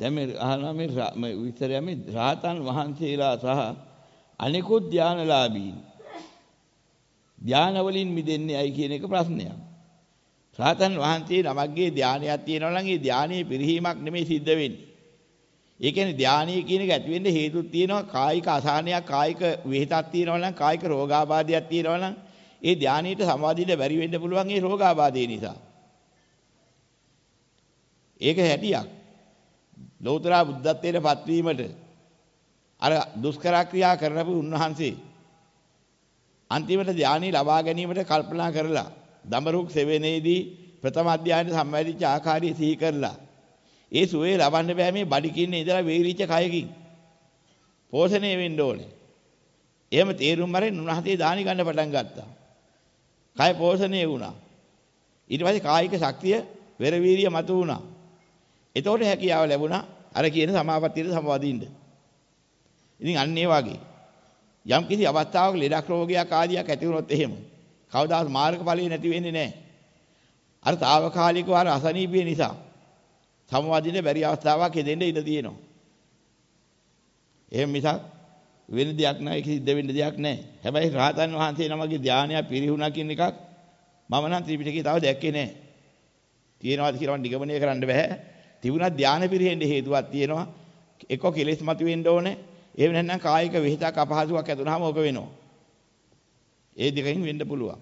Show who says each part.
Speaker 1: දැන් මේ අහනවා මේ විතරය මේ රාතන් වහන්සේලා සහ අනිකුත් ධානලාභීන් ධාන වලින් මිදෙන්නේ ඇයි කියන එක ප්‍රශ්නයක්. රාතන් වහන්සේ නමක්ගේ ධානයක් තියෙනවා නම් ඒ ධානයේ පිරිහීමක් නෙමෙයි සිද්ධ වෙන්නේ. ඒ කියන්නේ ධානීය කියන එක ඇති වෙන්න හේතුත් තියෙනවා කායික අසහනයක් කායික විහිතක් තියෙනවා නම් කායික රෝගාබාධයක් තියෙනවා නම් ඒ ධානීයට සමාධියට බැරි වෙන්න පුළුවන් ඒ රෝගාබාධය නිසා. ඒක හැටියක්. ලෞතර බුද්ධත්වයට පත්වීමට අර දුෂ්කර ක්‍රියා කරනපු උන්වහන්සේ අන්තිමට ධානී ලබා ගැනීමට කල්පනා කරලා දඹරුක් සෙවෙනේදී ප්‍රථම අධ්‍යයනයේ සම්වැදිච්ච ආකාරය සිහි කරලා ඒ සුවේ ලබන්න බෑ මේ බඩිකින්නේ ඉඳලා වේලිච්ච කයකින්. පෝෂණය වෙන්න ඕනේ. එහෙම තේරුම් අරගෙන උන්වහන්සේ දානි ගන්න පටන් ගත්තා. කය පෝෂණය වුණා. ඊට පස්සේ කායික ශක්තිය වෙර වීර්ය මතු වුණා. එතකොට හැකියාව ලැබුණා අර කියන සමාපත්තියට සමවදින්න. ඉතින් අන්න ඒ වගේ යම් කිසි අවස්ථාවක ලෙඩක් රෝගයක් ආදියක් ඇති වුණොත් එහෙම කවදාවත් මාර්ගඵලෙ නැති වෙන්නේ නැහැ. අර తాවකාලිකව අර අසනීපය නිසා සමවදින්න බැරි අවස්ථාවක් හෙදෙන්න ඉඩ තියෙනවා. එහෙම මිසක් වෙන දෙයක් නෑ ඒක සිද්ධ වෙන්න දෙයක් නෑ. හැබැයි රහතන් වහන්සේ නමගේ ධානය පිරිහුණා කියන එකක් මම නම් ත්‍රිපිටකේ තව දැක්කේ නෑ. තියෙනවාද කියලා මම නිගමනය කරන්න බෑ. තිබුණා ධානය පිරෙහෙන්න හේතුවක් තියෙනවා. එක්ක කෙලෙස් මතුවෙන්න ඕනේ. එහෙම නැත්නම් කායික විහිතක් අපහසුයක් ඇතුණාම ඕක වෙනවා. ඒ දෙකකින් වෙන්න පුළුවන්.